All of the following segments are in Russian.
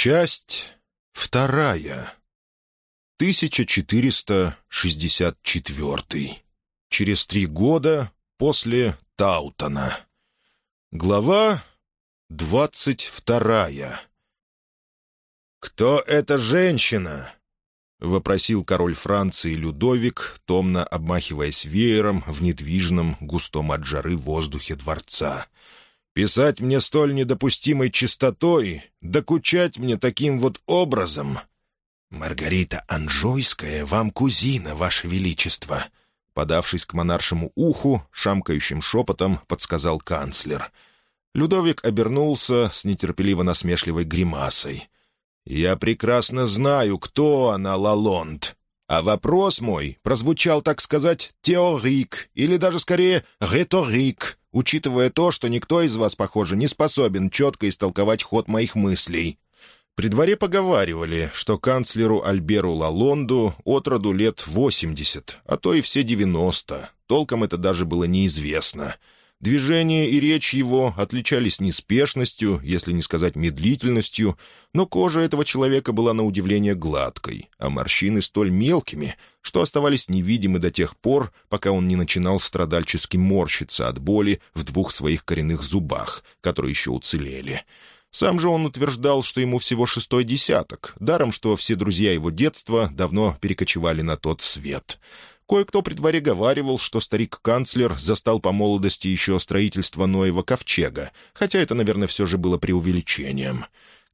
Часть вторая. 1464. Через три года после Таутона. Глава двадцать вторая. «Кто эта женщина?» — вопросил король Франции Людовик, томно обмахиваясь веером в недвижном, густом от жары воздухе дворца. «Кто Писать мне столь недопустимой чистотой, докучать мне таким вот образом. «Маргарита Анжойская вам кузина, ваше величество», — подавшись к монаршему уху, шамкающим шепотом подсказал канцлер. Людовик обернулся с нетерпеливо-насмешливой гримасой. «Я прекрасно знаю, кто она, Лалонд», а вопрос мой прозвучал, так сказать, теорик, или даже скорее риторик учитывая то, что никто из вас, похоже, не способен четко истолковать ход моих мыслей. При дворе поговаривали, что канцлеру Альберу Лалонду от лет 80, а то и все 90. Толком это даже было неизвестно — Движение и речь его отличались неспешностью, если не сказать медлительностью, но кожа этого человека была на удивление гладкой, а морщины столь мелкими, что оставались невидимы до тех пор, пока он не начинал страдальчески морщиться от боли в двух своих коренных зубах, которые еще уцелели. Сам же он утверждал, что ему всего шестой десяток, даром что все друзья его детства давно перекочевали на тот свет. Кое-кто при дворе предваряговаривал, что старик-канцлер застал по молодости еще строительство Ноева ковчега, хотя это, наверное, все же было преувеличением.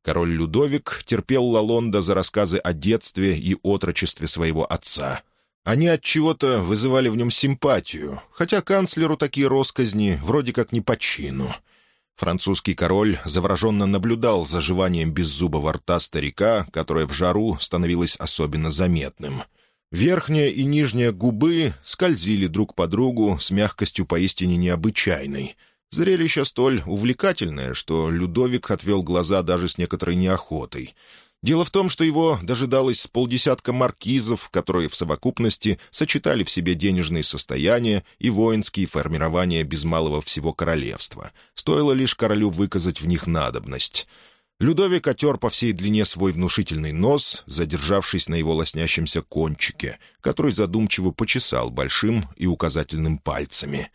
Король Людовик терпел Лалонда за рассказы о детстве и отрочестве своего отца. Они от чего-то вызывали в нем симпатию, хотя канцлеру такие росказни вроде как не по чину. Французский король завороженно наблюдал за жеванием беззубого рта старика, которое в жару становилось особенно заметным — Верхняя и нижняя губы скользили друг по другу с мягкостью поистине необычайной. Зрелище столь увлекательное, что Людовик отвел глаза даже с некоторой неохотой. Дело в том, что его дожидалось с полдесятка маркизов, которые в совокупности сочетали в себе денежные состояния и воинские формирования без малого всего королевства. Стоило лишь королю выказать в них надобность. Людовик отер по всей длине свой внушительный нос, задержавшись на его лоснящемся кончике, который задумчиво почесал большим и указательным пальцами.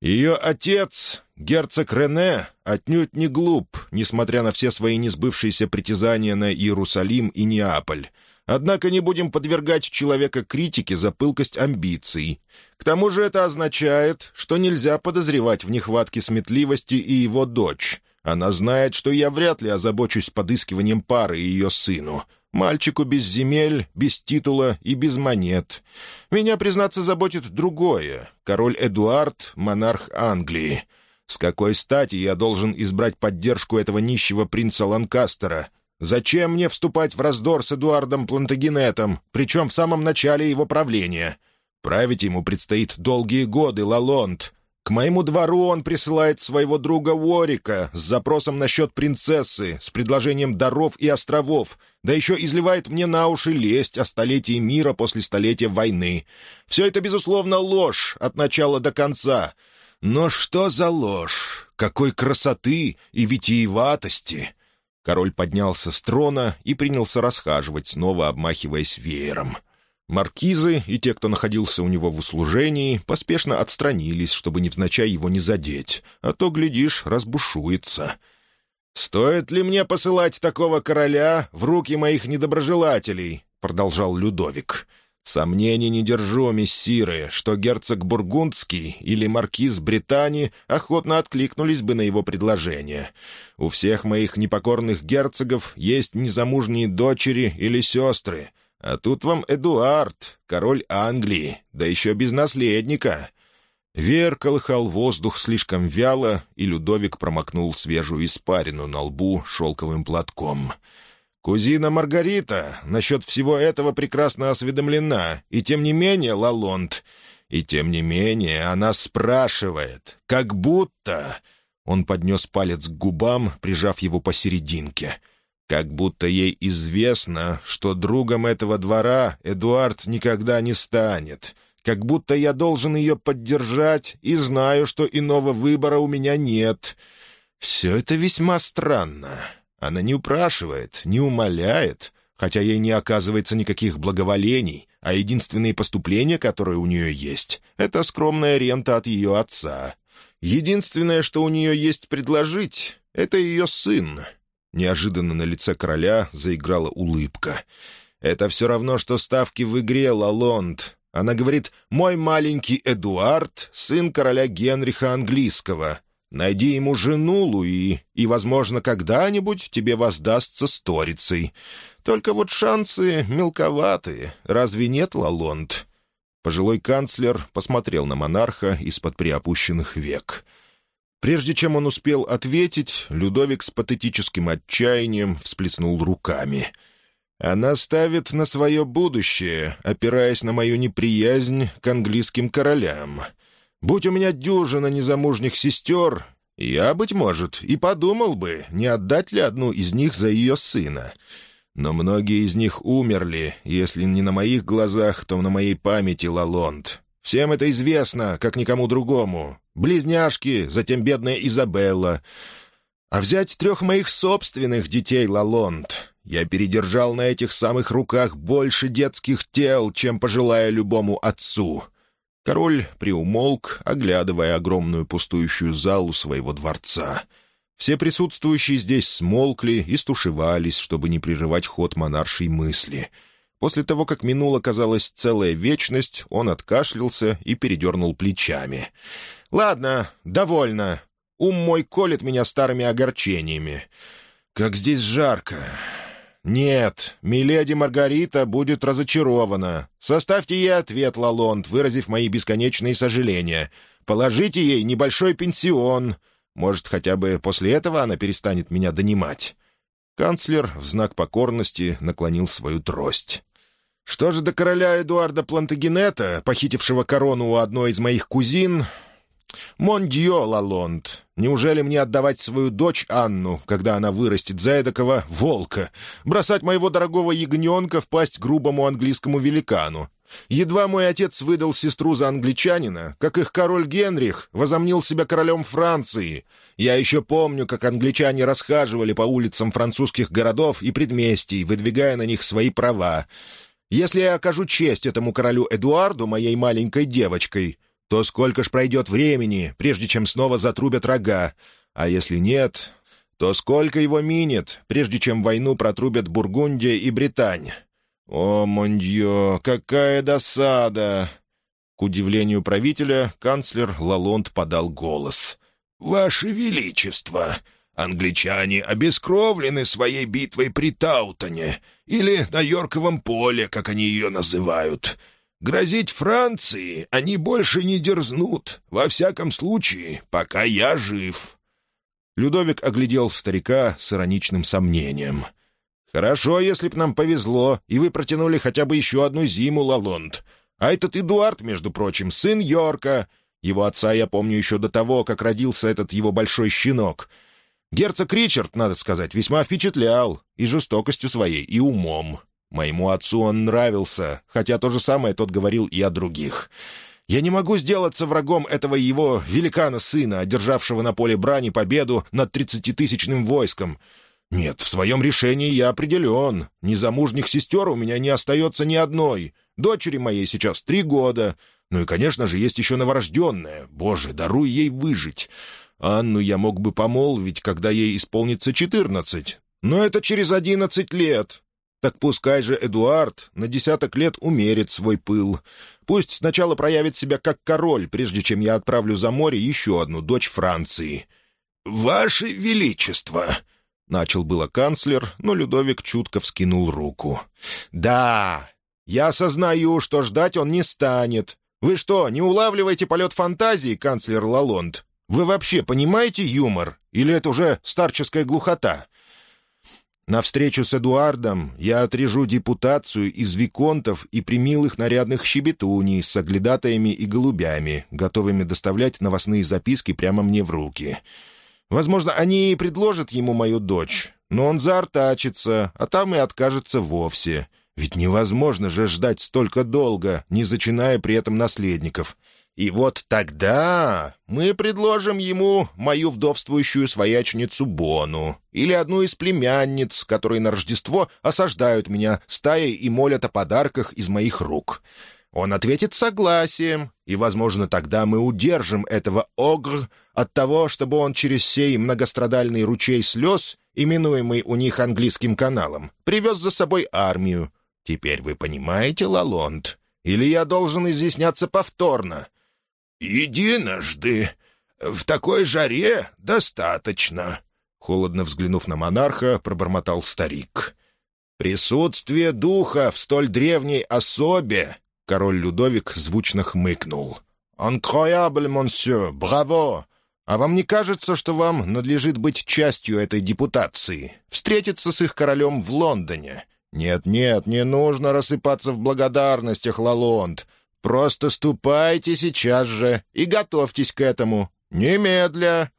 Ее отец, герцог Рене, отнюдь не глуп, несмотря на все свои несбывшиеся притязания на Иерусалим и Неаполь. Однако не будем подвергать человека критике за пылкость амбиций. К тому же это означает, что нельзя подозревать в нехватке сметливости и его дочь — она знает, что я вряд ли озабочусь подыскиванием пары и ее сыну. Мальчику без земель, без титула и без монет. Меня, признаться, заботит другое. Король Эдуард — монарх Англии. С какой стати я должен избрать поддержку этого нищего принца Ланкастера? Зачем мне вступать в раздор с Эдуардом Плантагенетом, причем в самом начале его правления? Править ему предстоит долгие годы, Лалонд, к моему двору он присылает своего друга Уорика с запросом насчет принцессы, с предложением даров и островов, да еще изливает мне на уши лесть о столетии мира после столетия войны. Все это, безусловно, ложь от начала до конца. Но что за ложь? Какой красоты и витиеватости!» Король поднялся с трона и принялся расхаживать, снова обмахиваясь веером — Маркизы и те, кто находился у него в услужении, поспешно отстранились, чтобы невзначай его не задеть, а то, глядишь, разбушуется. «Стоит ли мне посылать такого короля в руки моих недоброжелателей?» — продолжал Людовик. «Сомнений не держу, мессиры, что герцог Бургундский или маркиз Британии охотно откликнулись бы на его предложение. У всех моих непокорных герцогов есть незамужние дочери или сестры, а тут вам Эдуард, король Англии, да еще без наследника». Вер колыхал воздух слишком вяло, и Людовик промокнул свежую испарину на лбу шелковым платком. «Кузина Маргарита насчет всего этого прекрасно осведомлена, и тем не менее, Лалонд, и тем не менее она спрашивает, как будто...» Он поднес палец к губам, прижав его посерединке — как будто ей известно, что другом этого двора Эдуард никогда не станет. Как будто я должен ее поддержать и знаю, что иного выбора у меня нет. Все это весьма странно. Она не упрашивает, не умоляет, хотя ей не оказывается никаких благоволений, а единственные поступления, которые у нее есть, — это скромная рента от ее отца. Единственное, что у нее есть предложить, — это ее сын, Неожиданно на лице короля заиграла улыбка. «Это все равно, что ставки в игре, Лалонд. Она говорит, «Мой маленький Эдуард, сын короля Генриха Английского. Найди ему жену, Луи, и, возможно, когда-нибудь тебе воздастся сторицей. Только вот шансы мелковатые. Разве нет, Лалонд?» Пожилой канцлер посмотрел на монарха из-под приопущенных век — Прежде чем он успел ответить, Людовик с патетическим отчаянием всплеснул руками. «Она ставит на свое будущее, опираясь на мою неприязнь к английским королям. Будь у меня дюжина незамужних сестер, я, быть может, и подумал бы, не отдать ли одну из них за ее сына». Но многие из них умерли, если не на моих глазах, то на моей памяти, Лалонд. близняшки, затем бедная Изабелла. А взять трех моих собственных детей, Лалонд. Я передержал на этих самых руках больше детских тел, чем пожелая любому отцу». Король приумолк, оглядывая огромную пустующую залу своего дворца. Все присутствующие здесь смолкли и стушевались, чтобы не прерывать ход монаршей мысли. После того, как минула, казалось, целая вечность, он откашлялся и передернул плечами. «Ладно, довольно. Ум мой колет меня старыми огорчениями. Как здесь жарко. Нет, миледи Маргарита будет разочарована. Составьте ей ответ, Лалонд, выразив мои бесконечные сожаления. Положите ей небольшой пенсион. Может, хотя бы после этого она перестанет меня донимать». Канцлер в знак покорности наклонил свою трость. «Что же до короля Эдуарда Плантагенета, похитившего корону у одной из моих кузин, Мондио, Лалонд, неужели мне отдавать свою дочь Анну, когда она вырастет за эдакого волка, бросать моего дорогого ягненка в пасть грубому английскому великану, Едва мой отец выдал сестру за англичанина, как их король Генрих возомнил себя королем Франции. Я еще помню, как англичане расхаживали по улицам французских городов и предместий, выдвигая на них свои права. Если я окажу честь этому королю Эдуарду, моей маленькой девочкой, то сколько ж пройдет времени, прежде чем снова затрубят рога, а если нет, то сколько его минет, прежде чем войну протрубят Бургундия и Британь? О, мондье, какая досада!» К удивлению правителя, канцлер Лалонд подал голос. «Ваше Величество, англичане обескровлены своей битвой при Таутоне, или на Йорковом поле, как они ее называют». Грозить Франции они больше не дерзнут, во всяком случае, пока я жив». Людовик оглядел старика с ироничным сомнением. «Хорошо, если б нам повезло, и вы протянули хотя бы еще одну зиму, Лалонд. А этот Эдуард, между прочим, сын Йорка. Его отца я помню еще до того, как родился этот его большой щенок. Герцог Ричард, надо сказать, весьма впечатлял и жестокостью своей, и умом. Моему отцу он нравился, хотя то же самое тот говорил и о других. Я не могу сделаться врагом этого его великана-сына, одержавшего на поле брани победу над тридцатитысячным войском. Нет, в своем решении я определен. Незамужних сестер у меня не остается ни одной. Дочери моей сейчас три года. Ну и, конечно же, есть еще новорожденная. Боже, даруй ей выжить. Анну я мог бы помолвить, когда ей исполнится четырнадцать. Но это через одиннадцать лет. Так пускай же Эдуард на десяток лет умерит свой пыл. Пусть сначала проявит себя как король, прежде чем я отправлю за море еще одну дочь Франции». «Ваше Величество!» — начал было канцлер, но Людовик чутко вскинул руку. «Да, я осознаю, что ждать он не станет. Вы что, не улавливаете полет фантазии, канцлер Лалонд? Вы вообще понимаете юмор? Или это уже старческая глухота?» Навстречу с Эдуардом я отрежу депутацию из виконтов и примилых нарядных щебетуней с соглядатаями и голубями, готовыми доставлять новостные записки прямо мне в руки. Возможно, они и предложат ему мою дочь, но он заортачится, а там и откажется вовсе. Ведь невозможно же ждать столько долго, не зачиная при этом наследников — и вот тогда мы предложим ему мою вдовствующую своячницу Бону или одну из племянниц, которые на Рождество осаждают меня стаей и молят о подарках из моих рук. Он ответит согласием, и, возможно, тогда мы удержим этого огр от того, чтобы он через сей многострадальный ручей слез, именуемый у них английским каналом, привез за собой армию. Теперь вы понимаете, Лалонд? Или я должен изъясняться повторно?» «Единожды. В такой жаре достаточно», — холодно взглянув на монарха, пробормотал старик. «Присутствие духа в столь древней особе!» — король Людовик звучно хмыкнул. «Анкроябль, монсю! Браво! А вам не кажется, что вам надлежит быть частью этой депутации? Встретиться с их королем в Лондоне? Нет-нет, не нужно рассыпаться в благодарностях, Лалонд. Просто ступайте сейчас же и готовьтесь к этому. Немедля!»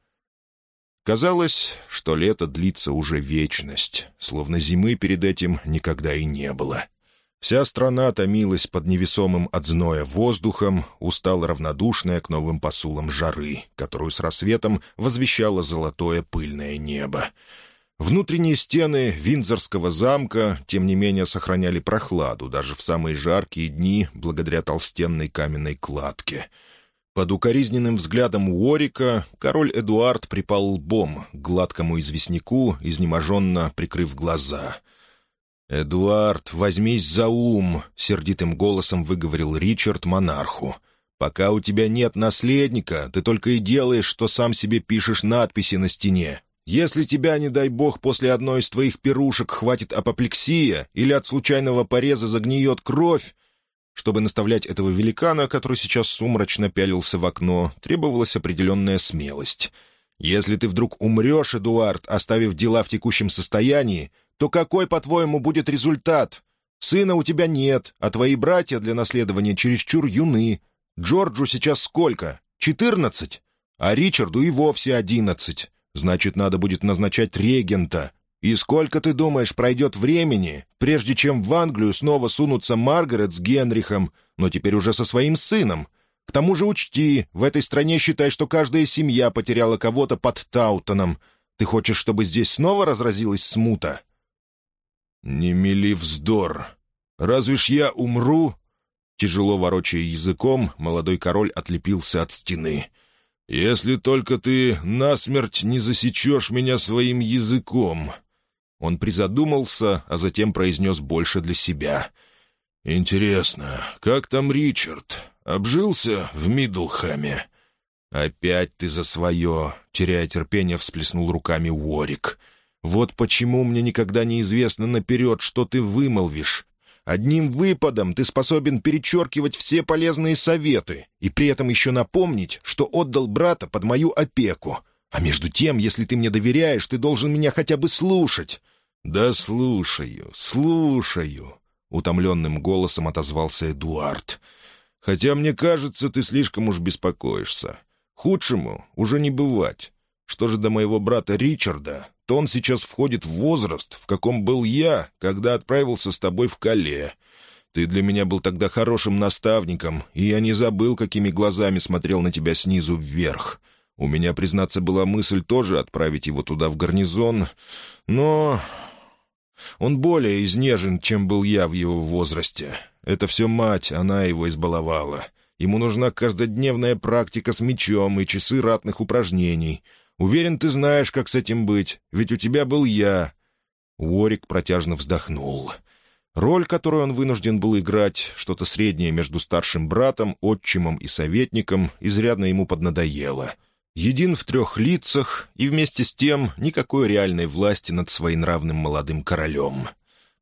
Казалось, что лето длится уже вечность, словно зимы перед этим никогда и не было. Вся страна томилась под невесомым от зноя воздухом, устала равнодушная к новым посулам жары, которую с рассветом возвещало золотое пыльное небо. Внутренние стены Виндзорского замка, тем не менее, сохраняли прохладу даже в самые жаркие дни благодаря толстенной каменной кладке. Под укоризненным взглядом Уорика король Эдуард припал лбом к гладкому известняку, изнеможенно прикрыв глаза. «Эдуард, возьмись за ум!» — сердитым голосом выговорил Ричард монарху. «Пока у тебя нет наследника, ты только и делаешь, что сам себе пишешь надписи на стене, если тебя, не дай бог, после одной из твоих пирушек хватит апоплексия или от случайного пореза загниет кровь...» Чтобы наставлять этого великана, который сейчас сумрачно пялился в окно, требовалась определенная смелость. «Если ты вдруг умрешь, Эдуард, оставив дела в текущем состоянии, то какой, по-твоему, будет результат? Сына у тебя нет, а твои братья для наследования чересчур юны. Джорджу сейчас сколько? Четырнадцать? А Ричарду и вовсе одиннадцать. Значит, надо будет назначать регента. И сколько, ты думаешь, пройдет времени, прежде чем в Англию снова сунутся Маргарет с Генрихом, но теперь уже со своим сыном? К тому же учти, в этой стране считай, что каждая семья потеряла кого-то под Таутоном. Ты хочешь, чтобы здесь снова разразилась смута?» «Не мели вздор. Разве ж я умру?» Тяжело ворочая языком, молодой король отлепился от стены. «Я «Если только ты насмерть не засечешь меня своим языком!» Он призадумался, а затем произнес больше для себя. «Интересно, как там Ричард? Обжился в Мидлхаме?» «Опять ты за свое!» — теряя терпение, всплеснул руками Уорик. «Вот почему мне никогда не известно наперед, что ты вымолвишь, Одним выпадом ты способен перечеркивать все полезные советы и при этом еще напомнить, что отдал брата под мою опеку. А между тем, если ты мне доверяешь, ты должен меня хотя бы слушать». «Да слушаю, слушаю», — утомленным голосом отозвался Эдуард. «Хотя, мне кажется, ты слишком уж беспокоишься. Худшему уже не бывать. Что же до моего брата Ричарда, что он сейчас входит в возраст, в каком был я, когда отправился с тобой в Кале. Ты для меня был тогда хорошим наставником, и я не забыл, какими глазами смотрел на тебя снизу вверх. У меня, признаться, была мысль тоже отправить его туда в гарнизон, но... Он более изнежен, чем был я в его возрасте. Это все мать, она его избаловала. Ему нужна каждодневная практика с мечом и часы ратных упражнений — Уверен, ты знаешь, как с этим быть, ведь у тебя был я». Уорик протяжно вздохнул. Роль, которую он вынужден был играть, что-то среднее между старшим братом, отчимом и советником, изрядно ему поднадоело. Един в трех лицах и вместе с тем никакой реальной власти над своенравным молодым королем.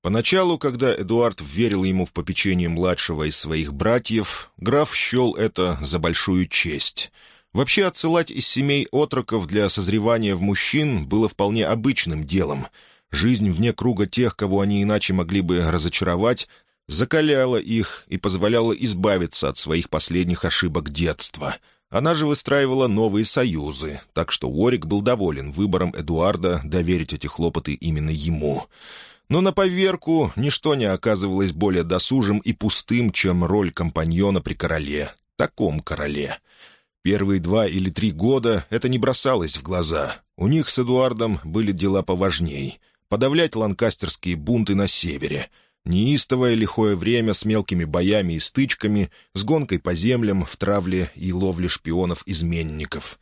Поначалу, когда Эдуард верил ему в попечение младшего из своих братьев, граф счел это за большую честь — Вообще отсылать из семей отроков для созревания в мужчин было вполне обычным делом. Жизнь вне круга тех, кого они иначе могли бы разочаровать, закаляла их и позволяла избавиться от своих последних ошибок детства. Она же выстраивала новые союзы, так что Уорик был доволен выбором Эдуарда доверить эти хлопоты именно ему. Но на поверку ничто не оказывалось более досужим и пустым, чем роль компаньона при короле, таком короле. Первые два или три года это не бросалось в глаза. У них с Эдуардом были дела поважней. Подавлять ланкастерские бунты на севере. Неистовое лихое время с мелкими боями и стычками, с гонкой по землям в травле и ловле шпионов-изменников.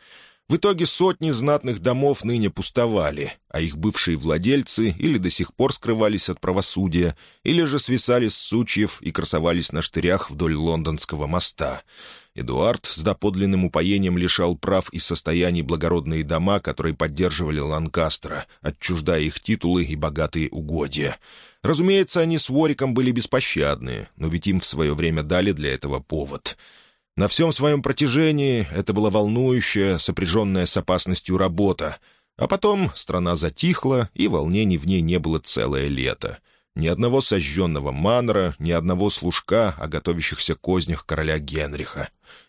В итоге сотни знатных домов ныне пустовали, а их бывшие владельцы или до сих пор скрывались от правосудия, или же свисали с сучьев и красовались на штырях вдоль лондонского моста — Эдуард с доподлинным упоением лишал прав и состояний благородные дома, которые поддерживали Ланкастера, отчуждая их титулы и богатые угодья. Разумеется, они с Вориком были беспощадны, но ведь им в свое время дали для этого повод». На всем своем протяжении это была волнующая, сопряженная с опасностью работа. А потом страна затихла, и волнений в ней не было целое лето — ни одного сожженного манра, ни одного служка о готовящихся кознях короля Генриха.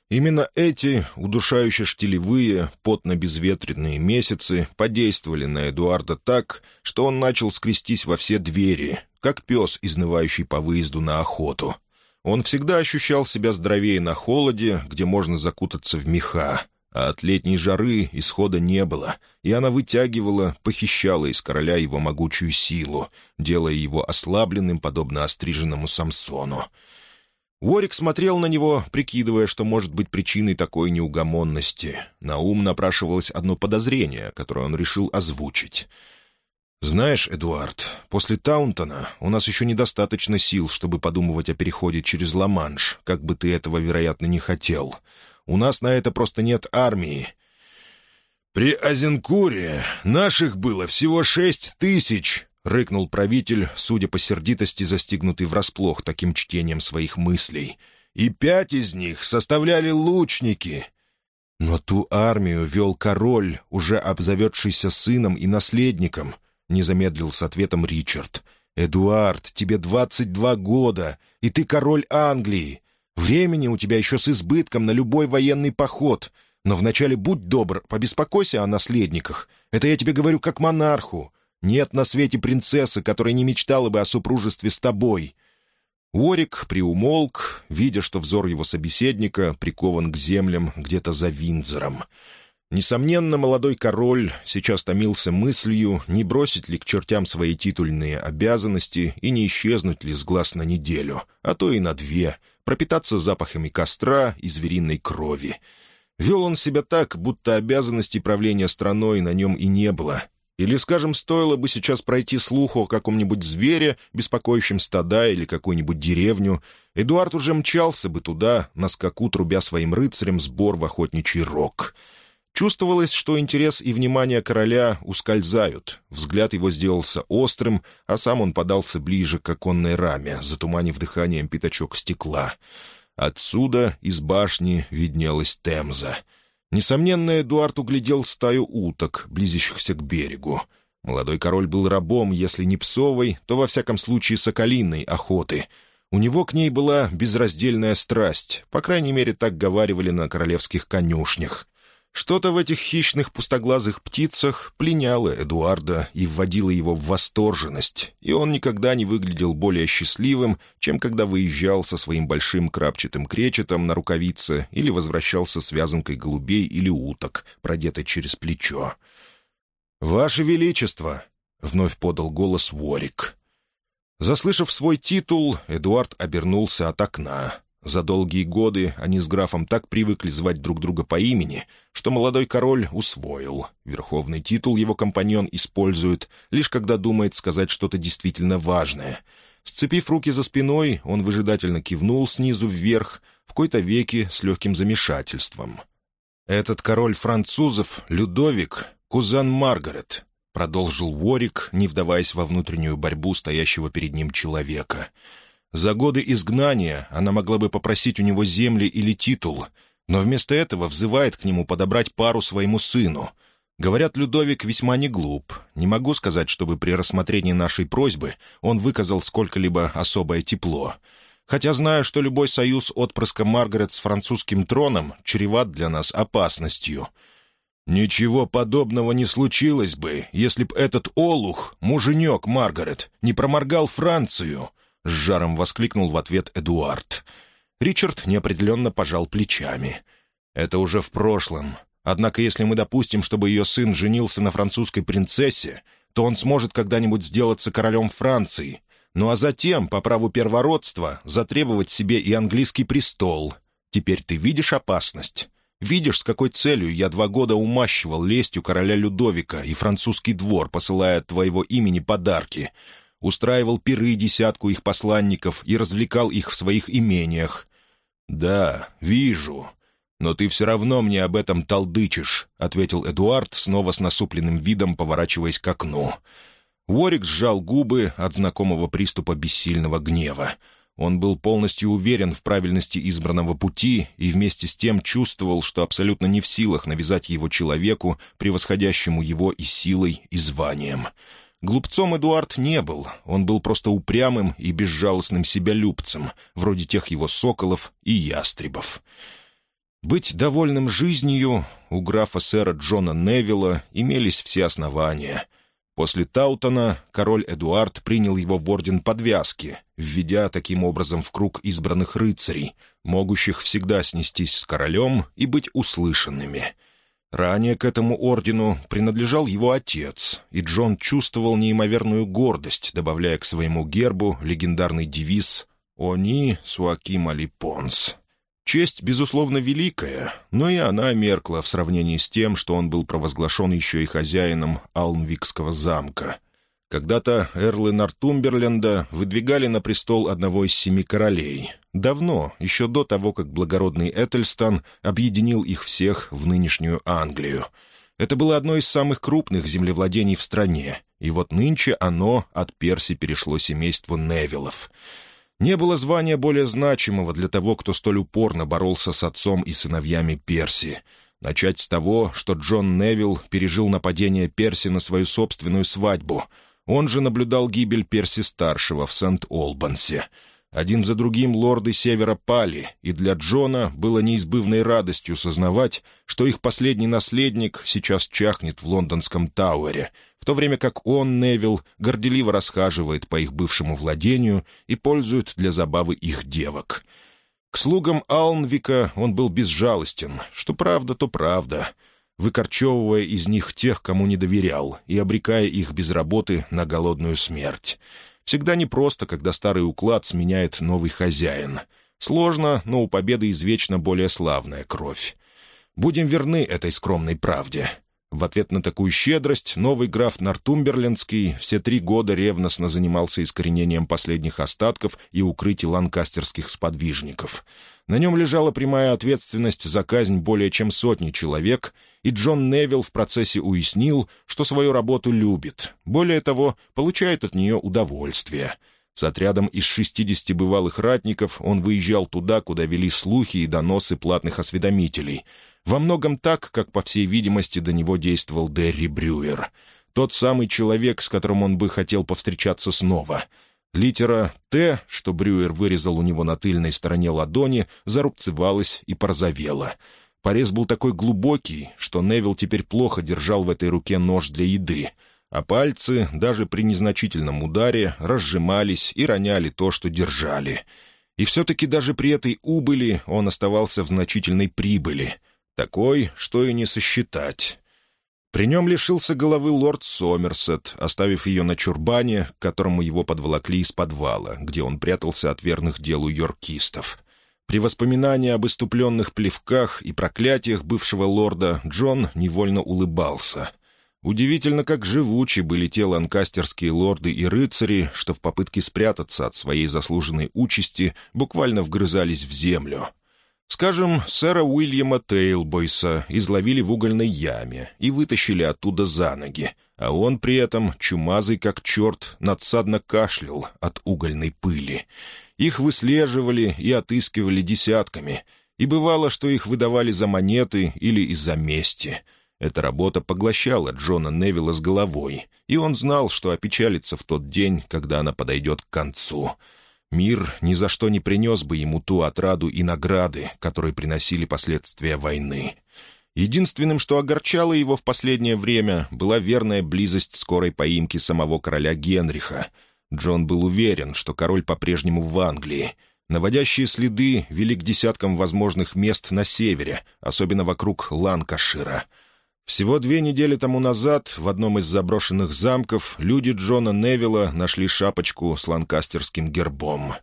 Именно эти, удушающие штилевые, потно-безветренные месяцы подействовали на Эдуарда так, что он начал скрестись во все двери, как пес, изнывающий по выезду на охоту. Он всегда ощущал себя здоровее на холоде, где можно закутаться в меха. А от летней жары исхода не было, и она вытягивала, похищала из короля его могучую силу, делая его ослабленным, подобно остриженному Самсону. Уорик смотрел на него, прикидывая, что может быть причиной такой неугомонности. На ум напрашивалось одно подозрение, которое он решил озвучить. «Знаешь, Эдуард, после Таунтона у нас еще недостаточно сил, чтобы подумывать о переходе через Ла-Манш, как бы ты этого, вероятно, не хотел». У нас на это просто нет армии. При Азенкуре наших было всего шесть тысяч, — рыкнул правитель, судя по сердитости, застигнутый врасплох таким чтением своих мыслей. «И пять из них составляли лучники!» Но ту армию вел король, уже обзаведшийся сыном и наследником, — не замедлил с ответом Ричард. «Эдуард, тебе двадцать два года, и ты король Англии. Времени у тебя еще с избытком на любой военный поход. Но вначале будь добр, побеспокойся о наследниках. Это я тебе говорю как монарху. Нет на свете принцессы, которая не мечтала бы о супружестве с тобой». Уорик приумолк, видя, что взор его собеседника прикован к землям где-то за Виндзором. Несомненно, молодой король сейчас томился мыслью, не бросить ли к чертям свои титульные обязанности и не исчезнуть ли с глаз на неделю, а то и на две — пропитаться запахами костра и звериной крови. Вел он себя так, будто обязанностей правления страной на нем и не было. Или, скажем, стоило бы сейчас пройти слуху о каком-нибудь звере, беспокоящем стада или какую-нибудь деревню, Эдуард уже мчался бы туда, на скаку трубя своим рыцарем сбор в охотничий рог — Чувствовалось, что интерес и внимание короля ускользают. Взгляд его сделался острым, а сам он подался ближе к оконной раме, затуманив дыханием пятачок стекла. Отсюда, из башни, виднелась Темза. Несомненно, Эдуард углядел стаю уток, близящихся к берегу. Молодой король был рабом, если не псовой, то, во всяком случае, соколиной охоты — у него к ней была безраздельная страсть, по крайней мере, так говаривали на королевских конюшнях. Что-то в этих хищных пустоглазых птицах пленяло Эдуарда и вводило его в восторженность, и он никогда не выглядел более счастливым, чем когда выезжал со своим большим крапчатым кречетом на рукавице или возвращался с вязанкой голубей или уток, продетой через плечо. «Ваше Величество!» — вновь подал голос Ворик. Заслышав свой титул, Эдуард обернулся от окна — за долгие годы они с графом так привыкли звать друг друга по имени, что молодой король усвоил. Верховный титул его компаньон использует, лишь когда думает сказать что-то действительно важное. Сцепив руки за спиной, он выжидательно кивнул снизу вверх, в какой-то веке с легким замешательством. «Этот король французов, Людовик, кузан Маргарет», — продолжил Ворик, не вдаваясь во внутреннюю борьбу стоящего перед ним человека — за годы изгнания она могла бы попросить у него земли или титул, но вместо этого взывает к нему подобрать пару своему сыну. Говорят, Людовик весьма не глуп. Не могу сказать, чтобы при рассмотрении нашей просьбы он выказал сколько-либо особое тепло. Хотя знаю, что любой союз отпрыска Маргарет с французским троном чреват для нас опасностью. «Ничего подобного не случилось бы, если б этот олух, муженек Маргарет, не проморгал Францию», — с жаром воскликнул в ответ Эдуард. Ричард неопределенно пожал плечами. «Это уже в прошлом. Однако если мы допустим, чтобы ее сын женился на французской принцессе, то он сможет когда-нибудь сделаться королем Франции, ну а затем, по праву первородства, затребовать себе и английский престол. Теперь ты видишь опасность?» Видишь, с какой целью я два года умащивал лестью короля Людовика и французский двор, посылая от твоего имени подарки устраивал пиры десятку их посланников и развлекал их в своих имениях. «Да, вижу. Но ты все равно мне об этом толдычишь», — ответил Эдуард, снова с насупленным видом поворачиваясь к окну. Уорик сжал губы от знакомого приступа бессильного гнева. Он был полностью уверен в правильности избранного пути и вместе с тем чувствовал, что абсолютно не в силах навязать его человеку, превосходящему его и силой, и званием. Глупцом Эдуард не был, он был просто упрямым и безжалостным себялюбцем, вроде тех его соколов и ястребов. Быть довольным жизнью у графа сэра Джона Невилла имелись все основания. После Таутона король Эдуард принял его в орден подвязки, введя таким образом в круг избранных рыцарей, могущих всегда снестись с королем и быть услышанными — Ранее к этому ордену принадлежал его отец, и Джон чувствовал неимоверную гордость, добавляя к своему гербу легендарный девиз «Они Суаким Алипонс». Честь, безусловно, великая, но и она меркла в сравнении с тем, что он был провозглашен еще и хозяином Алнвикского замка — когда-то эрлы Нортумберленда выдвигали на престол одного из семи королей. Давно, еще до того, как благородный Этельстан объединил их всех в нынешнюю Англию. Это было одно из самых крупных землевладений в стране, и вот нынче оно от Перси перешло семейству Невилов. Не было звания более значимого для того, кто столь упорно боролся с отцом и сыновьями Перси. Начать с того, что Джон Невилл пережил нападение Перси на свою собственную свадьбу — он же наблюдал гибель Перси-старшего в Сент-Олбансе. Один за другим лорды Севера пали, и для Джона было неизбывной радостью сознавать, что их последний наследник сейчас чахнет в лондонском Тауэре, в то время как он, Невил, горделиво расхаживает по их бывшему владению и пользует для забавы их девок. К слугам Алнвика он был безжалостен, что правда, то правда — выкорчевывая из них тех, кому не доверял, и обрекая их без работы на голодную смерть. Всегда непросто, когда старый уклад сменяет новый хозяин. Сложно, но у победы извечно более славная кровь. Будем верны этой скромной правде. В ответ на такую щедрость новый граф Нортумберлендский все три года ревностно занимался искоренением последних остатков и укрытий ланкастерских сподвижников. На нем лежала прямая ответственность за казнь более чем сотни человек, и Джон Невилл в процессе уяснил, что свою работу любит, более того, получает от нее удовольствие — с отрядом из 60 бывалых ратников он выезжал туда, куда вели слухи и доносы платных осведомителей. Во многом так, как, по всей видимости, до него действовал Дерри Брюер. Тот самый человек, с которым он бы хотел повстречаться снова. Литера «Т», что Брюер вырезал у него на тыльной стороне ладони, зарубцевалась и порозовела. Порез был такой глубокий, что Невил теперь плохо держал в этой руке нож для еды — а пальцы даже при незначительном ударе разжимались и роняли то, что держали. И все-таки даже при этой убыли он оставался в значительной прибыли, такой, что и не сосчитать. При нем лишился головы лорд Сомерсет, оставив ее на чурбане, к которому его подволокли из подвала, где он прятался от верных делу йоркистов. При воспоминании об иступленных плевках и проклятиях бывшего лорда Джон невольно улыбался — Удивительно, как живучи были те ланкастерские лорды и рыцари, что в попытке спрятаться от своей заслуженной участи буквально вгрызались в землю. Скажем, сэра Уильяма Тейлбойса изловили в угольной яме и вытащили оттуда за ноги, а он при этом, чумазый как черт, надсадно кашлял от угольной пыли. Их выслеживали и отыскивали десятками, и бывало, что их выдавали за монеты или из-за мести — эта работа поглощала Джона Невилла с головой, и он знал, что опечалится в тот день, когда она подойдет к концу. Мир ни за что не принес бы ему ту отраду и награды, которые приносили последствия войны. Единственным, что огорчало его в последнее время, была верная близость скорой поимки самого короля Генриха. Джон был уверен, что король по-прежнему в Англии. Наводящие следы вели к десяткам возможных мест на севере, особенно вокруг Ланкашира — всего две недели тому назад в одном из заброшенных замков люди Джона Невилла нашли шапочку с ланкастерским гербом.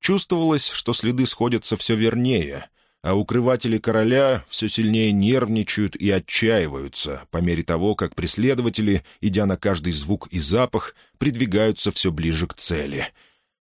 Чувствовалось, что следы сходятся все вернее, а укрыватели короля все сильнее нервничают и отчаиваются по мере того, как преследователи, идя на каждый звук и запах, придвигаются все ближе к цели —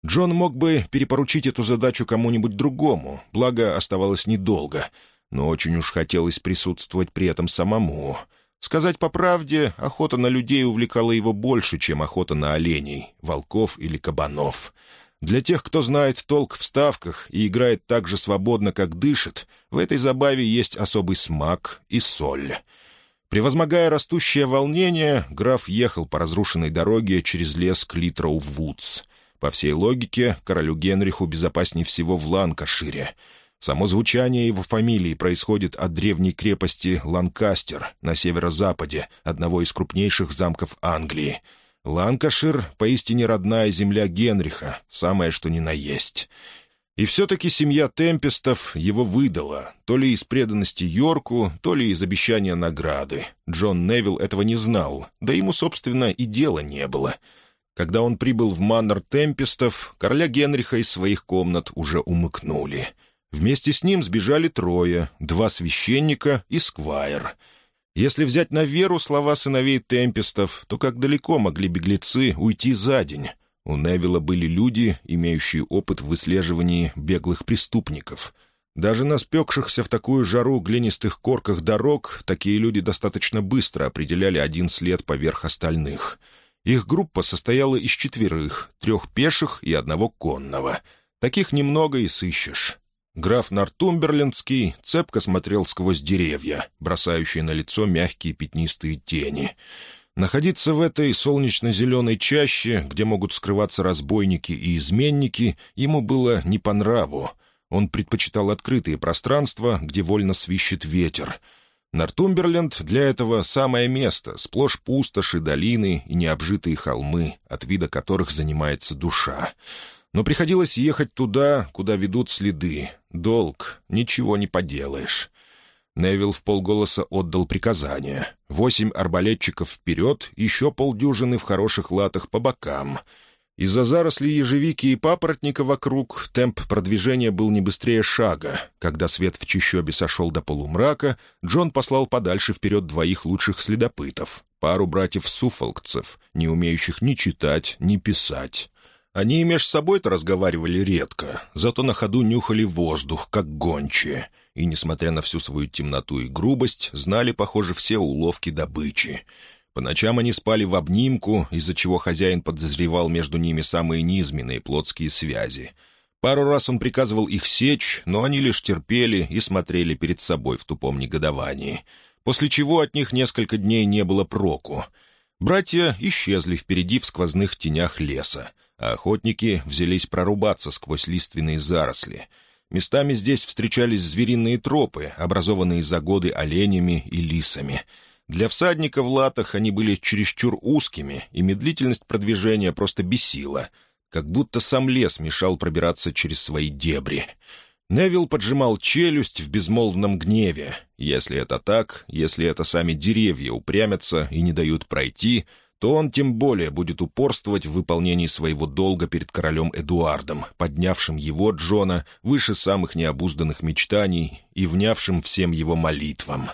Джон мог бы перепоручить эту задачу кому-нибудь другому, благо оставалось недолго — но очень уж хотелось присутствовать при этом самому. Сказать по правде, охота на людей увлекала его больше, чем охота на оленей, волков или кабанов. Для тех, кто знает толк в ставках и играет так же свободно, как дышит, в этой забаве есть особый смак и соль. Превозмогая растущее волнение, граф ехал по разрушенной дороге через лес к Литроу-Вудс. По всей логике, королю Генриху безопаснее всего в Ланкашире — Само звучание его фамилии происходит от древней крепости Ланкастер на северо-западе, одного из крупнейших замков Англии. Ланкашир — поистине родная земля Генриха, самое что ни на есть. И все-таки семья Темпестов его выдала, то ли из преданности Йорку, то ли из обещания награды. Джон Невилл этого не знал, да ему, собственно, и дела не было. Когда он прибыл в маннер Темпестов, короля Генриха из своих комнат уже умыкнули — Вместе с ним сбежали трое, два священника и сквайр. Если взять на веру слова сыновей Темпестов, то как далеко могли беглецы уйти за день? У Невилла были люди, имеющие опыт в выслеживании беглых преступников. Даже на спекшихся в такую жару глинистых корках дорог такие люди достаточно быстро определяли один след поверх остальных. Их группа состояла из четверых, трех пеших и одного конного. Таких немного и сыщешь. Граф Нортумберлендский цепко смотрел сквозь деревья, бросающие на лицо мягкие пятнистые тени. Находиться в этой солнечно-зеленой чаще, где могут скрываться разбойники и изменники, ему было не по нраву. Он предпочитал открытые пространства, где вольно свищет ветер. Нортумберленд для этого самое место, сплошь пустоши, долины и необжитые холмы, от вида которых занимается душа. Но приходилось ехать туда, куда ведут следы. Долг, ничего не поделаешь. Невил в полголоса отдал приказание. Восемь арбалетчиков вперед, еще полдюжины в хороших латах по бокам. Из-за зарослей ежевики и папоротника вокруг темп продвижения был не быстрее шага. Когда свет в чащобе сошел до полумрака, Джон послал подальше вперед двоих лучших следопытов, пару братьев-суфолкцев, не умеющих ни читать, ни писать. Они и меж собой-то разговаривали редко, зато на ходу нюхали воздух, как гончие, и, несмотря на всю свою темноту и грубость, знали, похоже, все уловки добычи. По ночам они спали в обнимку, из-за чего хозяин подозревал между ними самые низменные плотские связи. Пару раз он приказывал их сечь, но они лишь терпели и смотрели перед собой в тупом негодовании. После чего от них несколько дней не было проку. Братья исчезли впереди в сквозных тенях леса — а охотники взялись прорубаться сквозь лиственные заросли. Местами здесь встречались звериные тропы, образованные за годы оленями и лисами. Для всадника в латах они были чересчур узкими, и медлительность продвижения просто бесила, как будто сам лес мешал пробираться через свои дебри. Невил поджимал челюсть в безмолвном гневе. Если это так, если это сами деревья упрямятся и не дают пройти — то он тем более будет упорствовать в выполнении своего долга перед королем Эдуардом, поднявшим его, Джона, выше самых необузданных мечтаний и внявшим всем его молитвам.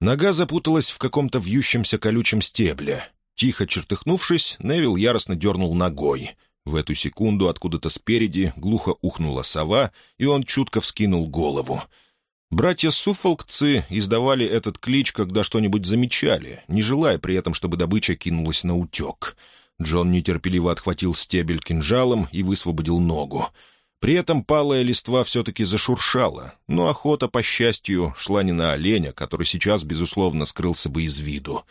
Нога запуталась в каком-то вьющемся колючем стебле. Тихо чертыхнувшись, Невил яростно дернул ногой. В эту секунду откуда-то спереди глухо ухнула сова, и он чутко вскинул голову — Братья суфолкцы издавали этот клич, когда что-нибудь замечали, не желая при этом, чтобы добыча кинулась на утек. Джон нетерпеливо отхватил стебель кинжалом и высвободил ногу. При этом палая листва все-таки зашуршала, но охота, по счастью, шла не на оленя, который сейчас, безусловно, скрылся бы из виду.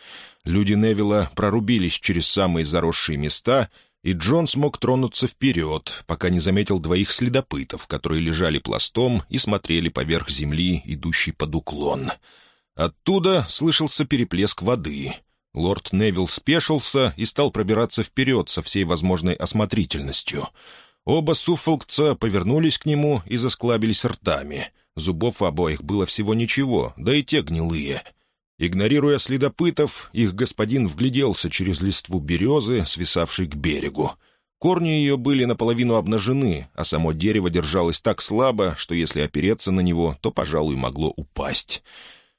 Люди Невилла прорубились через самые заросшие места и Джон смог тронуться вперед, пока не заметил двоих следопытов, которые лежали пластом и смотрели поверх земли, идущей под уклон. Оттуда слышался переплеск воды. Лорд Невилл спешился и стал пробираться вперед со всей возможной осмотрительностью. Оба суффолкца повернулись к нему и засклабились ртами. Зубов обоих было всего ничего, да и те гнилые — Игнорируя следопытов, их господин вгляделся через листву березы, свисавшей к берегу. Корни ее были наполовину обнажены, а само дерево держалось так слабо, что если опереться на него, то, пожалуй, могло упасть.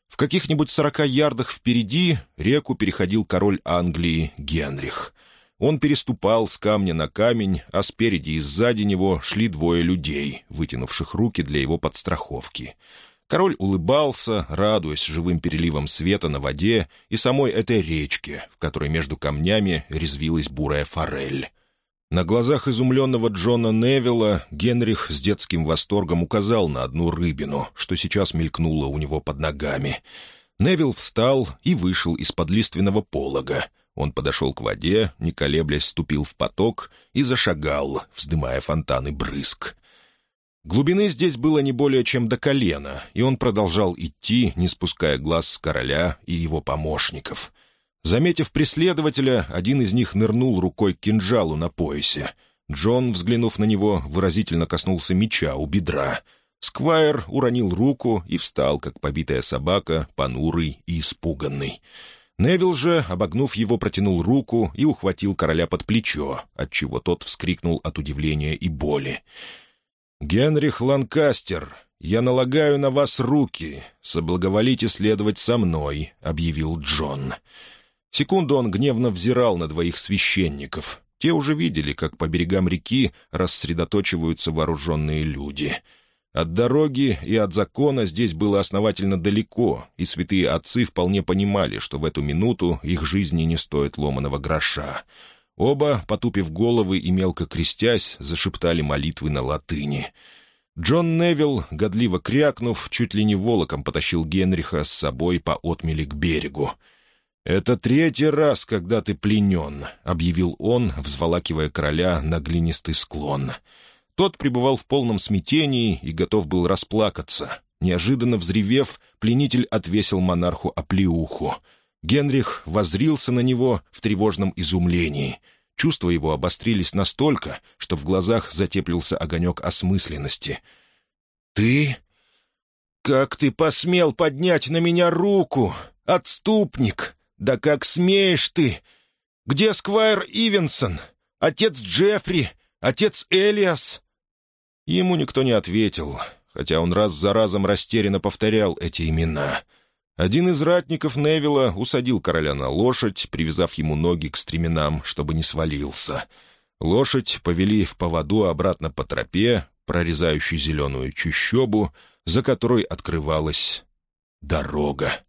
В каких-нибудь сорока ярдах впереди реку переходил король Англии Генрих. Он переступал с камня на камень, а спереди и сзади него шли двое людей, вытянувших руки для его подстраховки. Король улыбался, радуясь живым переливам света на воде и самой этой речке, в которой между камнями резвилась бурая форель. На глазах изумленного Джона Невилла Генрих с детским восторгом указал на одну рыбину, что сейчас мелькнула у него под ногами. Невилл встал и вышел из-под лиственного полога. Он подошел к воде, не колеблясь, ступил в поток и зашагал, вздымая фонтаны брызг. Глубины здесь было не более чем до колена, и он продолжал идти, не спуская глаз с короля и его помощников. Заметив преследователя, один из них нырнул рукой к кинжалу на поясе. Джон, взглянув на него, выразительно коснулся меча у бедра. Сквайр уронил руку и встал, как побитая собака, понурый и испуганный. Невил же, обогнув его, протянул руку и ухватил короля под плечо, отчего тот вскрикнул от удивления и боли. «Генрих Ланкастер, я налагаю на вас руки. Соблаговолите следовать со мной», — объявил Джон. Секунду он гневно взирал на двоих священников. Те уже видели, как по берегам реки рассредоточиваются вооруженные люди. От дороги и от закона здесь было основательно далеко, и святые отцы вполне понимали, что в эту минуту их жизни не стоит ломаного гроша. Оба, потупив головы и мелко крестясь, зашептали молитвы на латыни. Джон Невилл, годливо крякнув, чуть ли не волоком потащил Генриха с собой по отмели к берегу. «Это третий раз, когда ты пленен», — объявил он, взволакивая короля на глинистый склон. Тот пребывал в полном смятении и готов был расплакаться. Неожиданно взревев, пленитель отвесил монарху оплеуху — Генрих возрился на него в тревожном изумлении. Чувства его обострились настолько, что в глазах затеплился огонек осмысленности. «Ты? Как ты посмел поднять на меня руку? Отступник! Да как смеешь ты! Где Сквайр Ивенсон? Отец Джеффри? Отец Элиас?» Ему никто не ответил, хотя он раз за разом растерянно повторял эти имена — один из ратников Невилла усадил короля на лошадь, привязав ему ноги к стременам, чтобы не свалился. Лошадь повели в поводу обратно по тропе, прорезающей зеленую чащобу, за которой открывалась дорога.